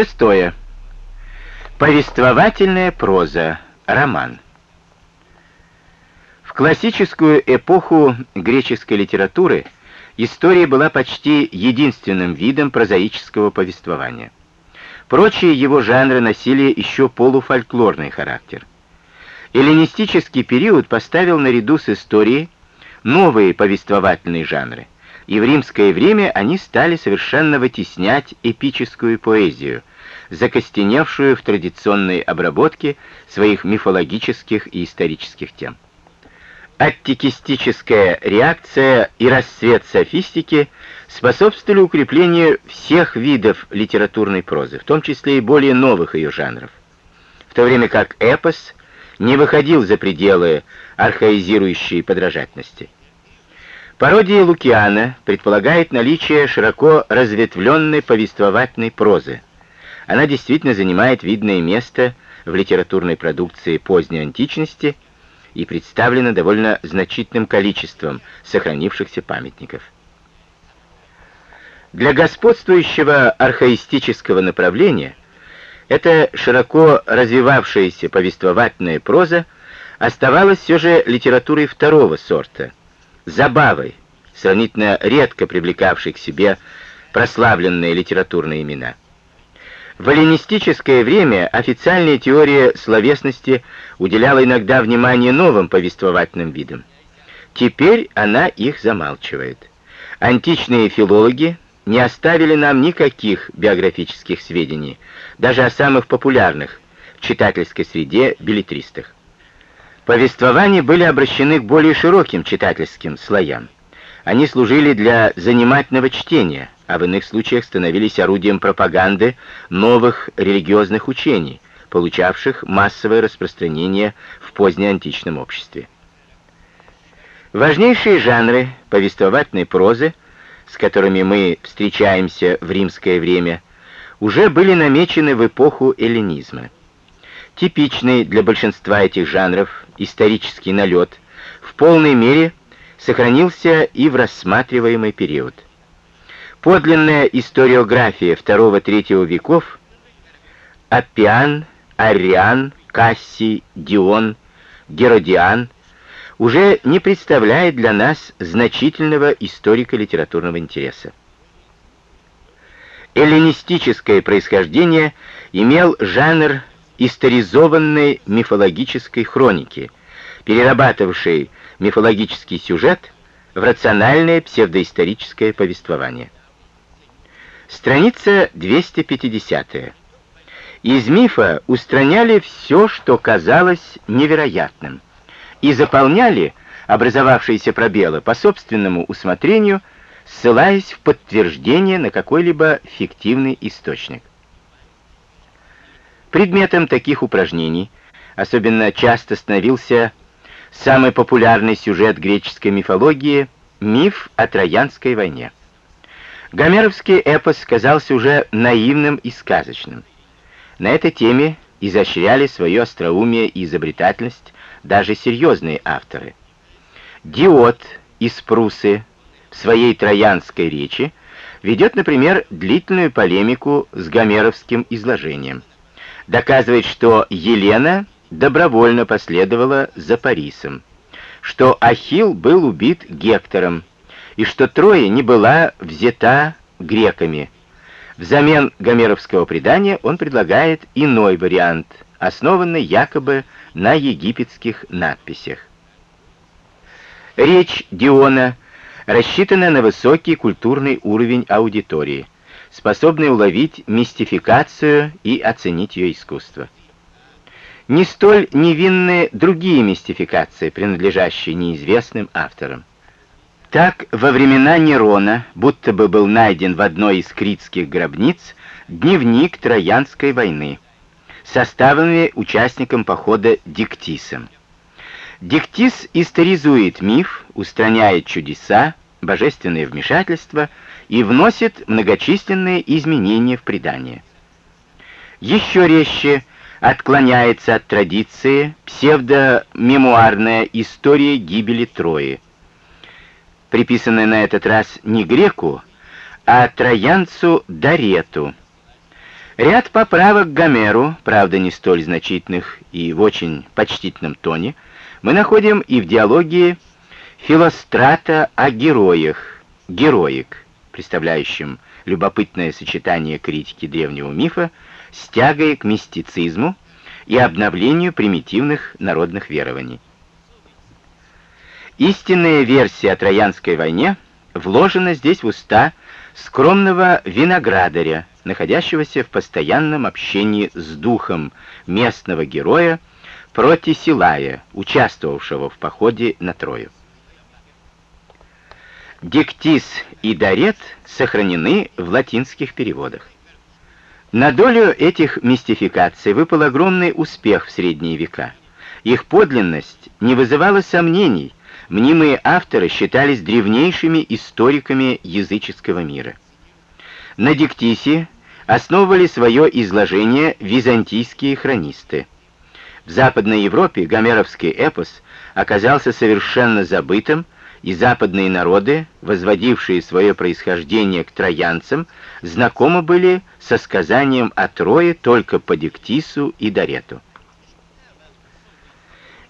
Шестое. Повествовательная проза. Роман. В классическую эпоху греческой литературы история была почти единственным видом прозаического повествования. Прочие его жанры носили еще полуфольклорный характер. Эллинистический период поставил наряду с историей новые повествовательные жанры, и в римское время они стали совершенно вытеснять эпическую поэзию, закостеневшую в традиционной обработке своих мифологических и исторических тем. Аттикистическая реакция и расцвет софистики способствовали укреплению всех видов литературной прозы, в том числе и более новых ее жанров, в то время как эпос не выходил за пределы архаизирующей подражательности. Пародия Лукиана предполагает наличие широко разветвленной повествовательной прозы. Она действительно занимает видное место в литературной продукции поздней античности и представлена довольно значительным количеством сохранившихся памятников. Для господствующего архаистического направления эта широко развивавшаяся повествовательная проза оставалась все же литературой второго сорта, забавой, сравнительно редко привлекавшей к себе прославленные литературные имена. В эллинистическое время официальная теория словесности уделяла иногда внимание новым повествовательным видам. Теперь она их замалчивает. Античные филологи не оставили нам никаких биографических сведений, даже о самых популярных в читательской среде билетристах. Повествования были обращены к более широким читательским слоям. Они служили для занимательного чтения, а в иных случаях становились орудием пропаганды новых религиозных учений, получавших массовое распространение в позднеантичном обществе. Важнейшие жанры повествовательной прозы — с которыми мы встречаемся в римское время, уже были намечены в эпоху эллинизма. Типичный для большинства этих жанров исторический налет в полной мере сохранился и в рассматриваемый период. Подлинная историография II-III веков Аппиан, Ариан, Кассий, Дион, Геродиан – уже не представляет для нас значительного историко-литературного интереса. Эллинистическое происхождение имел жанр историзованной мифологической хроники, перерабатывавшей мифологический сюжет в рациональное псевдоисторическое повествование. Страница 250. Из мифа устраняли все, что казалось невероятным и заполняли образовавшиеся пробелы по собственному усмотрению, ссылаясь в подтверждение на какой-либо фиктивный источник. Предметом таких упражнений особенно часто становился самый популярный сюжет греческой мифологии — миф о Троянской войне. Гомеровский эпос казался уже наивным и сказочным. На этой теме изощряли свое остроумие и изобретательность даже серьезные авторы. Диод из Прусы в своей троянской речи ведет, например, длительную полемику с гомеровским изложением. Доказывает, что Елена добровольно последовала за Парисом, что Ахилл был убит Гектором, и что Троя не была взята греками. Взамен гомеровского предания он предлагает иной вариант, основанный якобы на египетских надписях. Речь Диона рассчитана на высокий культурный уровень аудитории, способный уловить мистификацию и оценить ее искусство. Не столь невинны другие мистификации, принадлежащие неизвестным авторам. Так, во времена Нерона будто бы был найден в одной из критских гробниц дневник Троянской войны — составленные участником похода Диктисом. Диктис историзует миф, устраняет чудеса, божественное вмешательство и вносит многочисленные изменения в предание. Еще резче отклоняется от традиции псевдомемуарная история гибели Трои, приписанная на этот раз не греку, а троянцу Дарету, Ряд поправок к Гомеру, правда не столь значительных и в очень почтительном тоне, мы находим и в диалоге Филострата о героях, героик, представляющем любопытное сочетание критики древнего мифа с тягой к мистицизму и обновлению примитивных народных верований. Истинная версия о Троянской войне вложена здесь в уста скромного виноградаря, находящегося в постоянном общении с духом местного героя Протисилая, участвовавшего в походе на Трою. Диктис и Дарет сохранены в латинских переводах. На долю этих мистификаций выпал огромный успех в средние века. Их подлинность не вызывала сомнений, мнимые авторы считались древнейшими историками языческого мира. На Диктисе основывали свое изложение византийские хронисты. В Западной Европе гомеровский эпос оказался совершенно забытым, и западные народы, возводившие свое происхождение к троянцам, знакомы были со сказанием о Трое только по Диктису и Дарету.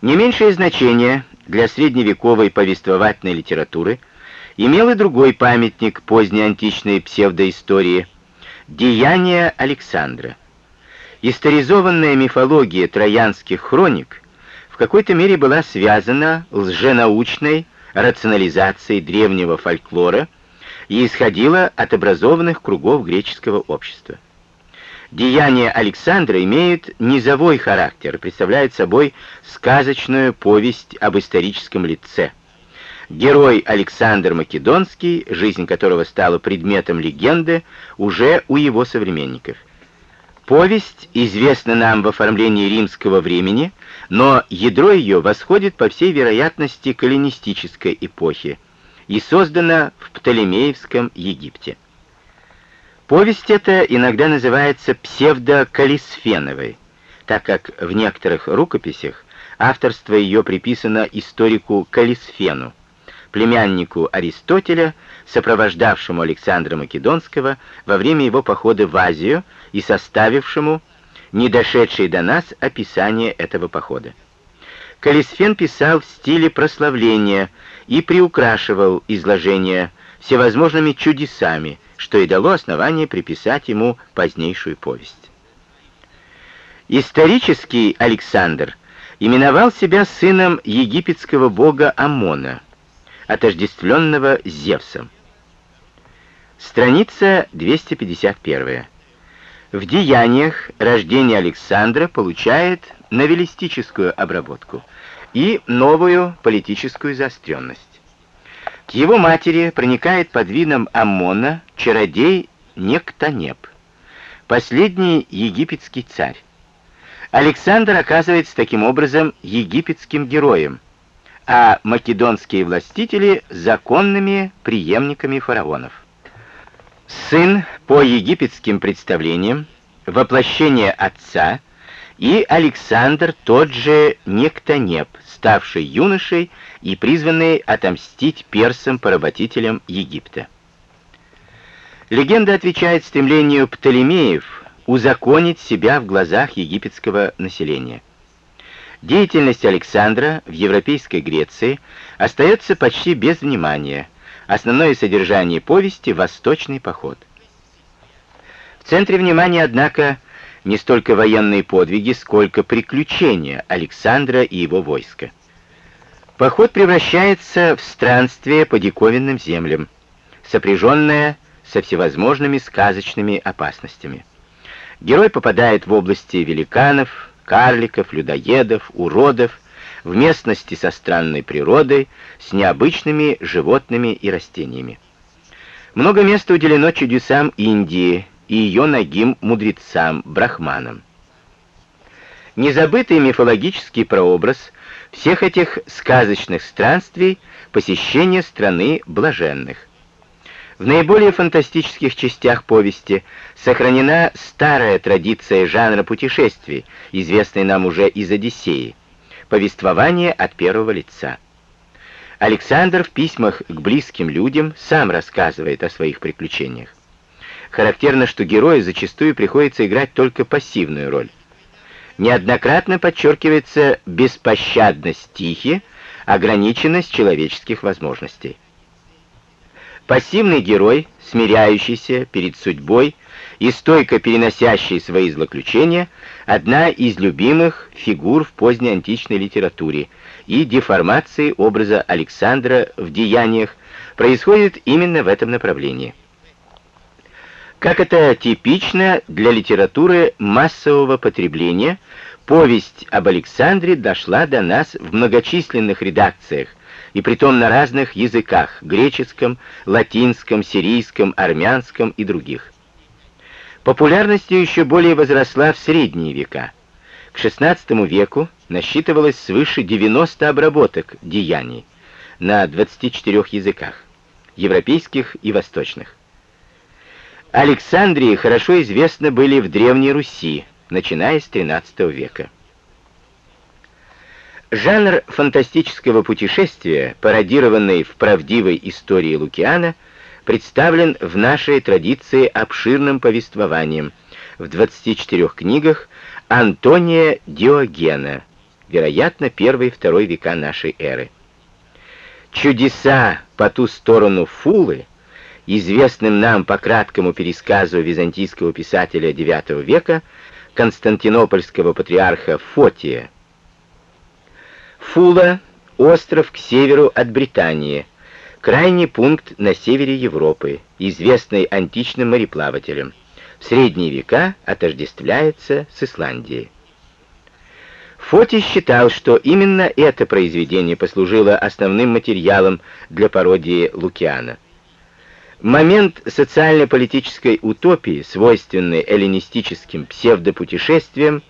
Не меньшее значение для средневековой повествовательной литературы имел и другой памятник поздней античной псевдоистории – Деяния Александра. Историзованная мифология троянских хроник в какой-то мере была связана лженаучной рационализацией древнего фольклора и исходила от образованных кругов греческого общества. Деяния Александра имеют низовой характер, представляют собой сказочную повесть об историческом лице – Герой Александр Македонский, жизнь которого стала предметом легенды уже у его современников. Повесть известна нам в оформлении римского времени, но ядро ее восходит, по всей вероятности, к эллинистической эпохе и создана в Птолемеевском Египте. Повесть эта иногда называется псевдокалисфеновой, так как в некоторых рукописях авторство ее приписано историку Калисфену, племяннику Аристотеля, сопровождавшему Александра Македонского во время его похода в Азию и составившему не дошедшее до нас описание этого похода. Калисфен писал в стиле прославления и приукрашивал изложение всевозможными чудесами, что и дало основание приписать ему позднейшую повесть. Исторический Александр именовал себя сыном египетского бога Амона – отождествленного Зевсом. Страница 251. В деяниях рождение Александра получает новеллистическую обработку и новую политическую заостренность. К его матери проникает под видом Аммона чародей Нектонеп, последний египетский царь. Александр оказывается таким образом египетским героем – а македонские властители — законными преемниками фараонов. Сын, по египетским представлениям, воплощение отца, и Александр тот же Нектонеп, ставший юношей и призванный отомстить персам-поработителям Египта. Легенда отвечает стремлению Птолемеев узаконить себя в глазах египетского населения. Деятельность Александра в Европейской Греции остается почти без внимания. Основное содержание повести — восточный поход. В центре внимания, однако, не столько военные подвиги, сколько приключения Александра и его войска. Поход превращается в странствие по диковинным землям, сопряженное со всевозможными сказочными опасностями. Герой попадает в области великанов, карликов, людоедов, уродов, в местности со странной природой, с необычными животными и растениями. Много места уделено чудесам Индии и ее ногим мудрецам, брахманам. Незабытый мифологический прообраз всех этих сказочных странствий — посещение страны блаженных. В наиболее фантастических частях повести сохранена старая традиция жанра путешествий, известная нам уже из «Одиссеи», повествование от первого лица. Александр в письмах к близким людям сам рассказывает о своих приключениях. Характерно, что герою зачастую приходится играть только пассивную роль. Неоднократно подчеркивается беспощадность стихи, ограниченность человеческих возможностей. Пассивный герой, смиряющийся перед судьбой и стойко переносящий свои злоключения, одна из любимых фигур в поздней античной литературе, и деформации образа Александра в деяниях происходит именно в этом направлении. Как это типично для литературы массового потребления, повесть об Александре дошла до нас в многочисленных редакциях, и притом на разных языках — греческом, латинском, сирийском, армянском и других. Популярность ее еще более возросла в средние века. К XVI веку насчитывалось свыше 90 обработок деяний на 24 языках, европейских и восточных. Александрии хорошо известны были в Древней Руси, начиная с XIII века. Жанр фантастического путешествия, пародированный в правдивой истории Лукиана, представлен в нашей традиции обширным повествованием в 24 книгах Антония Диогена, вероятно, первый и второй века нашей эры. Чудеса по ту сторону Фулы, известным нам по краткому пересказу византийского писателя IX века, константинопольского патриарха Фотия, Фула — остров к северу от Британии, крайний пункт на севере Европы, известный античным мореплавателям. В средние века отождествляется с Исландией. Фоти считал, что именно это произведение послужило основным материалом для пародии Лукиана. Момент социально-политической утопии, свойственный эллинистическим псевдопутешествиям,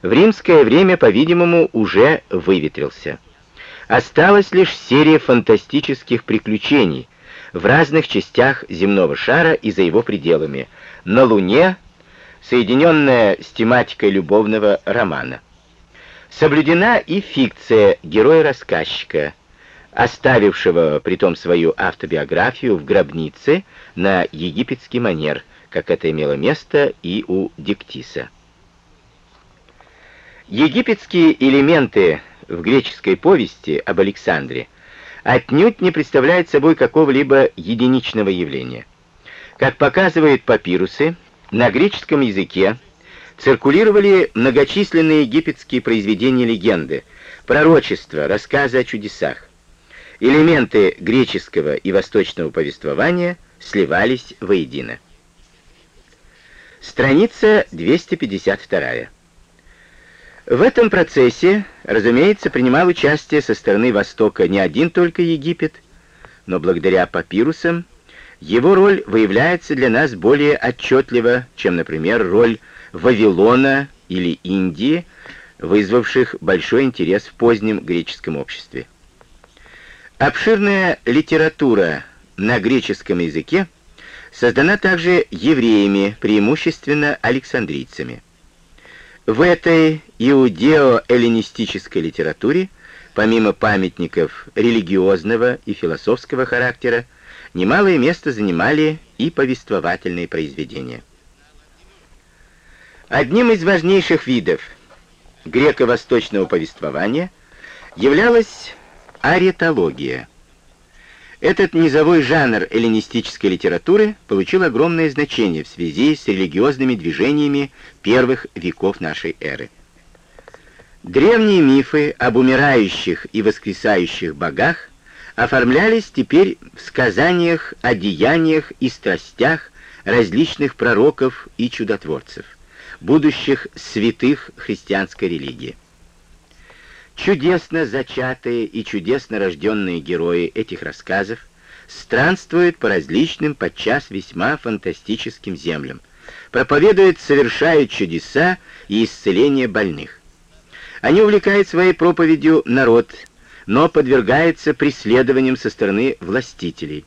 в римское время, по-видимому, уже выветрился. Осталась лишь серия фантастических приключений в разных частях земного шара и за его пределами, на Луне, соединенная с тематикой любовного романа. Соблюдена и фикция героя-рассказчика, оставившего притом свою автобиографию в гробнице на египетский манер, как это имело место и у Диктиса. Египетские элементы в греческой повести об Александре отнюдь не представляют собой какого-либо единичного явления. Как показывают папирусы, на греческом языке циркулировали многочисленные египетские произведения легенды, пророчества, рассказы о чудесах. Элементы греческого и восточного повествования сливались воедино. Страница 252. В этом процессе, разумеется, принимал участие со стороны Востока не один только Египет, но благодаря папирусам его роль выявляется для нас более отчетливо, чем, например, роль Вавилона или Индии, вызвавших большой интерес в позднем греческом обществе. Обширная литература на греческом языке создана также евреями, преимущественно александрийцами. В этой иудео-эллинистической литературе, помимо памятников религиозного и философского характера, немалое место занимали и повествовательные произведения. Одним из важнейших видов греко-восточного повествования являлась аретология – этот низовой жанр эллинистической литературы получил огромное значение в связи с религиозными движениями первых веков нашей эры. Древние мифы об умирающих и воскресающих богах оформлялись теперь в сказаниях о деяниях и страстях различных пророков и чудотворцев, будущих святых христианской религии. Чудесно зачатые и чудесно рожденные герои этих рассказов странствуют по различным, подчас весьма фантастическим землям, проповедуют, совершают чудеса и исцеление больных. Они увлекают своей проповедью народ, но подвергаются преследованиям со стороны властителей.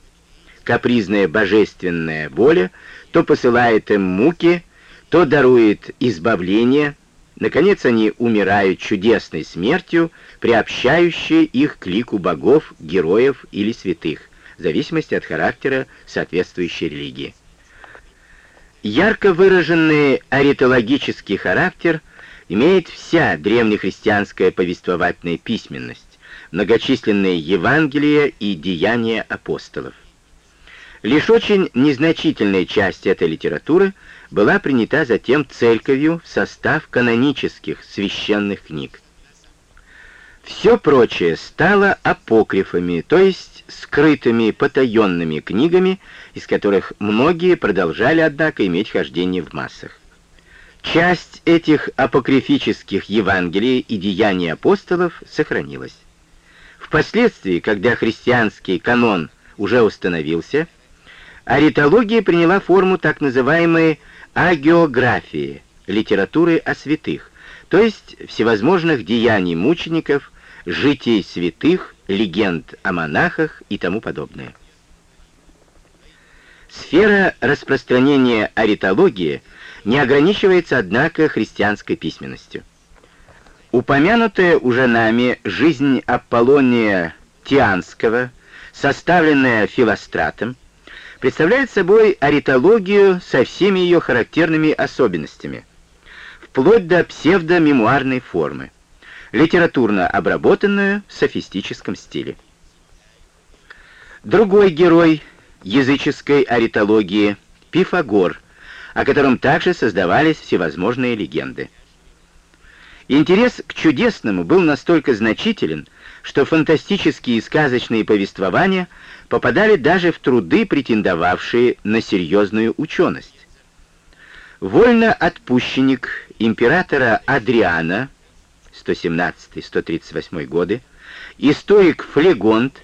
Капризная божественная воля то посылает им муки, то дарует избавление – Наконец они умирают чудесной смертью, приобщающей их к лику богов, героев или святых, в зависимости от характера соответствующей религии. Ярко выраженный аритологический характер имеет вся древнехристианская повествовательная письменность, многочисленные Евангелия и деяния апостолов. Лишь очень незначительная часть этой литературы была принята затем церковью в состав канонических священных книг. Все прочее стало апокрифами, то есть скрытыми потаенными книгами, из которых многие продолжали, однако, иметь хождение в массах. Часть этих апокрифических Евангелий и деяний апостолов сохранилась. Впоследствии, когда христианский канон уже установился, аритология приняла форму так называемой агеографии, литературы о святых, то есть всевозможных деяний мучеников, житий святых, легенд о монахах и тому подобное. Сфера распространения аритологии не ограничивается, однако, христианской письменностью. Упомянутая уже нами жизнь Аполлония Тианского, составленная Филостратом, представляет собой аритологию со всеми ее характерными особенностями, вплоть до псевдомемуарной формы литературно обработанную в софистическом стиле. Другой герой языческой аритологии — Пифагор, о котором также создавались всевозможные легенды. Интерес к чудесному был настолько значителен, что фантастические и сказочные повествования попадали даже в труды, претендовавшие на серьезную ученость. Вольно отпущенник императора Адриана 117-138 годы, историк Флегонт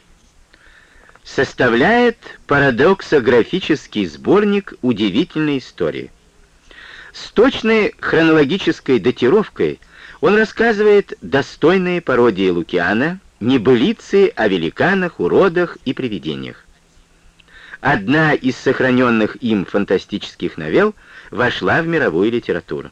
составляет парадоксографический сборник удивительной истории. С точной хронологической датировкой он рассказывает достойные пародии Лукиана, небылицы о великанах, уродах и привидениях. Одна из сохраненных им фантастических новелл вошла в мировую литературу.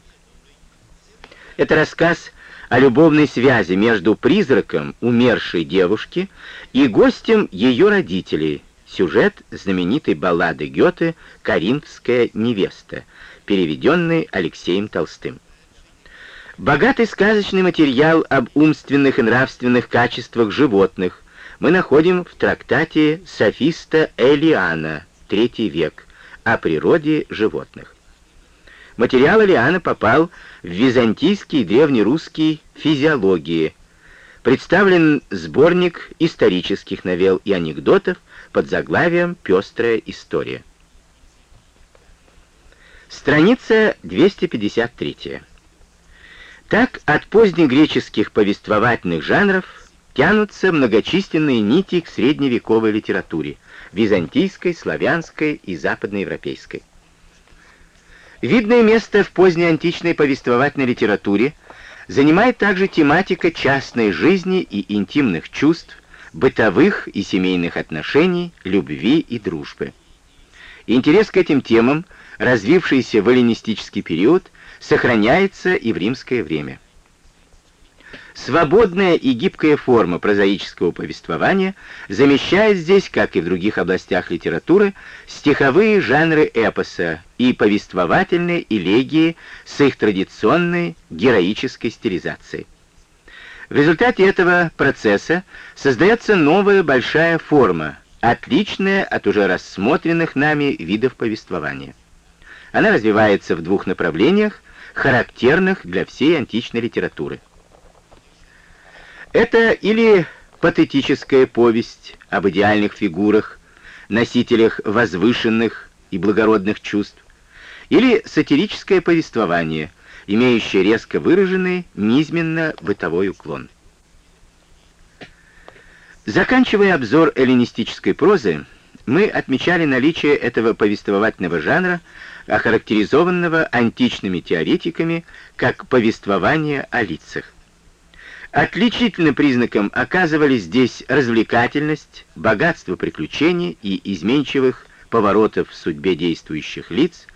Это рассказ о любовной связи между призраком умершей девушки и гостем ее родителей, сюжет знаменитой баллады Гёте «Коринфская невеста», переведенный Алексеем Толстым. Богатый сказочный материал об умственных и нравственных качествах животных мы находим в трактате Софиста Элиана, III век, о природе животных. Материал Элиана попал в византийский и древнерусский физиологии. Представлен сборник исторических новелл и анекдотов под заглавием «Пестрая история». Страница 253. Так от позднегреческих повествовательных жанров тянутся многочисленные нити к средневековой литературе, византийской, славянской и западноевропейской. Видное место в поздней античной повествовательной литературе занимает также тематика частной жизни и интимных чувств, бытовых и семейных отношений, любви и дружбы. Интерес к этим темам, развившийся в эллинистический период, сохраняется и в римское время. Свободная и гибкая форма прозаического повествования замещает здесь, как и в других областях литературы, стиховые жанры эпоса и повествовательные элегии с их традиционной героической стилизацией. В результате этого процесса создается новая большая форма, отличная от уже рассмотренных нами видов повествования. Она развивается в двух направлениях, характерных для всей античной литературы. Это или патетическая повесть об идеальных фигурах, носителях возвышенных и благородных чувств, или сатирическое повествование, имеющее резко выраженный низменно-бытовой уклон. Заканчивая обзор эллинистической прозы, мы отмечали наличие этого повествовательного жанра, охарактеризованного античными теоретиками как повествование о лицах. Отличительным признаком оказывались здесь развлекательность, богатство приключений и изменчивых поворотов в судьбе действующих лиц,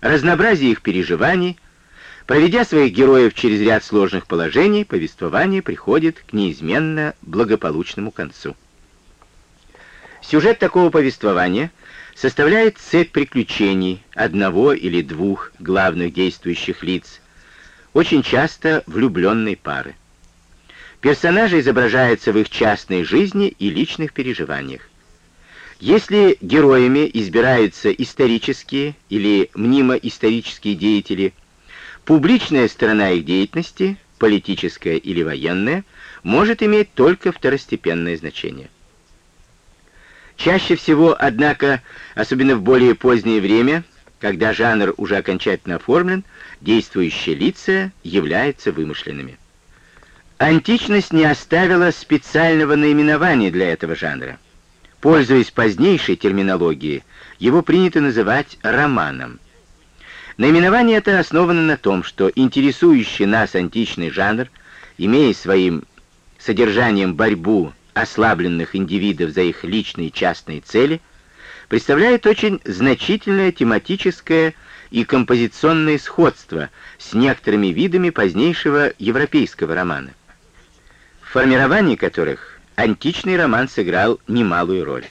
разнообразие их переживаний. Проведя своих героев через ряд сложных положений, повествование приходит к неизменно благополучному концу. Сюжет такого повествования составляет цепь приключений одного или двух главных действующих лиц, очень часто влюбленной пары. Персонажи изображаются в их частной жизни и личных переживаниях. Если героями избираются исторические или мнимо-исторические деятели, публичная сторона их деятельности, политическая или военная, может иметь только второстепенное значение. Чаще всего, однако, особенно в более позднее время, когда жанр уже окончательно оформлен, действующие лица являются вымышленными. Античность не оставила специального наименования для этого жанра. Пользуясь позднейшей терминологией, его принято называть романом. Наименование это основано на том, что интересующий нас античный жанр, имея своим содержанием борьбу ослабленных индивидов за их личные частные цели, представляет очень значительное тематическое и композиционное сходство с некоторыми видами позднейшего европейского романа, в формировании которых античный роман сыграл немалую роль.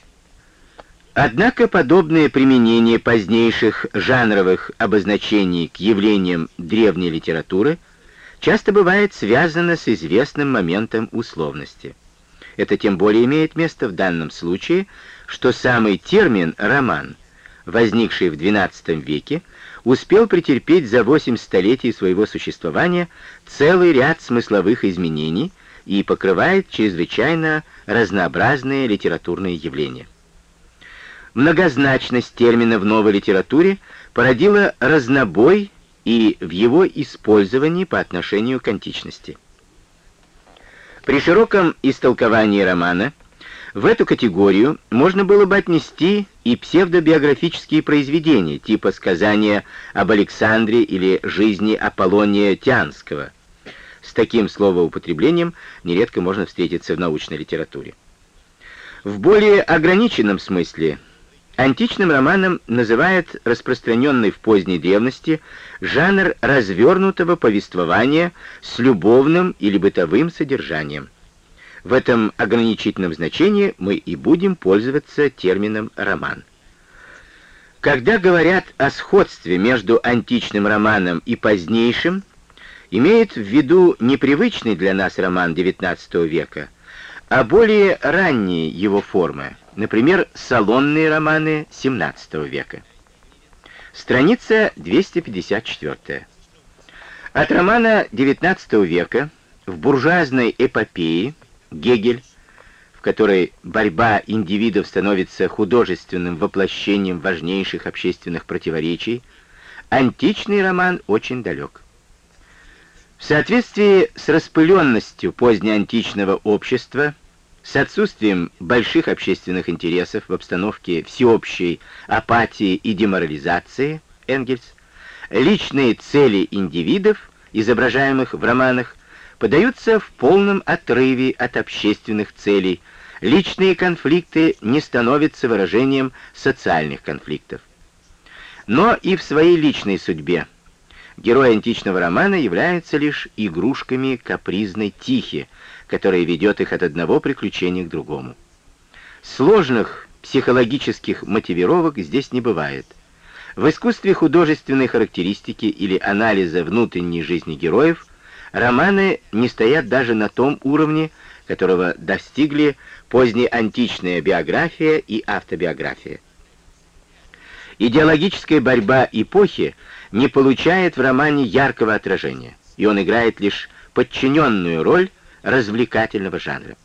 Однако подобное применение позднейших жанровых обозначений к явлениям древней литературы часто бывает связано с известным моментом условности – это тем более имеет место в данном случае, что самый термин «роман», возникший в XII веке, успел претерпеть за восемь столетий своего существования целый ряд смысловых изменений и покрывает чрезвычайно разнообразные литературные явления. Многозначность термина в новой литературе породила разнобой и в его использовании по отношению к античности. При широком истолковании романа в эту категорию можно было бы отнести и псевдобиографические произведения, типа сказания об Александре или жизни Аполлония Тианского. С таким словоупотреблением нередко можно встретиться в научной литературе. В более ограниченном смысле Античным романом называют распространенный в поздней древности жанр развернутого повествования с любовным или бытовым содержанием. В этом ограничительном значении мы и будем пользоваться термином «роман». Когда говорят о сходстве между античным романом и позднейшим, имеют в виду непривычный для нас роман XIX века, а более ранние его формы – Например, салонные романы XVII века. Страница 254. От романа XIX века в буржуазной эпопее Гегель, в которой борьба индивидов становится художественным воплощением важнейших общественных противоречий, античный роман очень далек. В соответствии с распыленностью позднеантичного общества с отсутствием больших общественных интересов в обстановке всеобщей апатии и деморализации, Энгельс, личные цели индивидов, изображаемых в романах, подаются в полном отрыве от общественных целей, личные конфликты не становятся выражением социальных конфликтов. Но и в своей личной судьбе герои античного романа являются лишь игрушками капризной тихи, которая ведет их от одного приключения к другому. Сложных психологических мотивировок здесь не бывает. В искусстве художественной характеристики или анализа внутренней жизни героев романы не стоят даже на том уровне, которого достигли позднеантичная биография и автобиография. Идеологическая борьба эпохи не получает в романе яркого отражения, и он играет лишь подчиненную роль развлекательного жанра.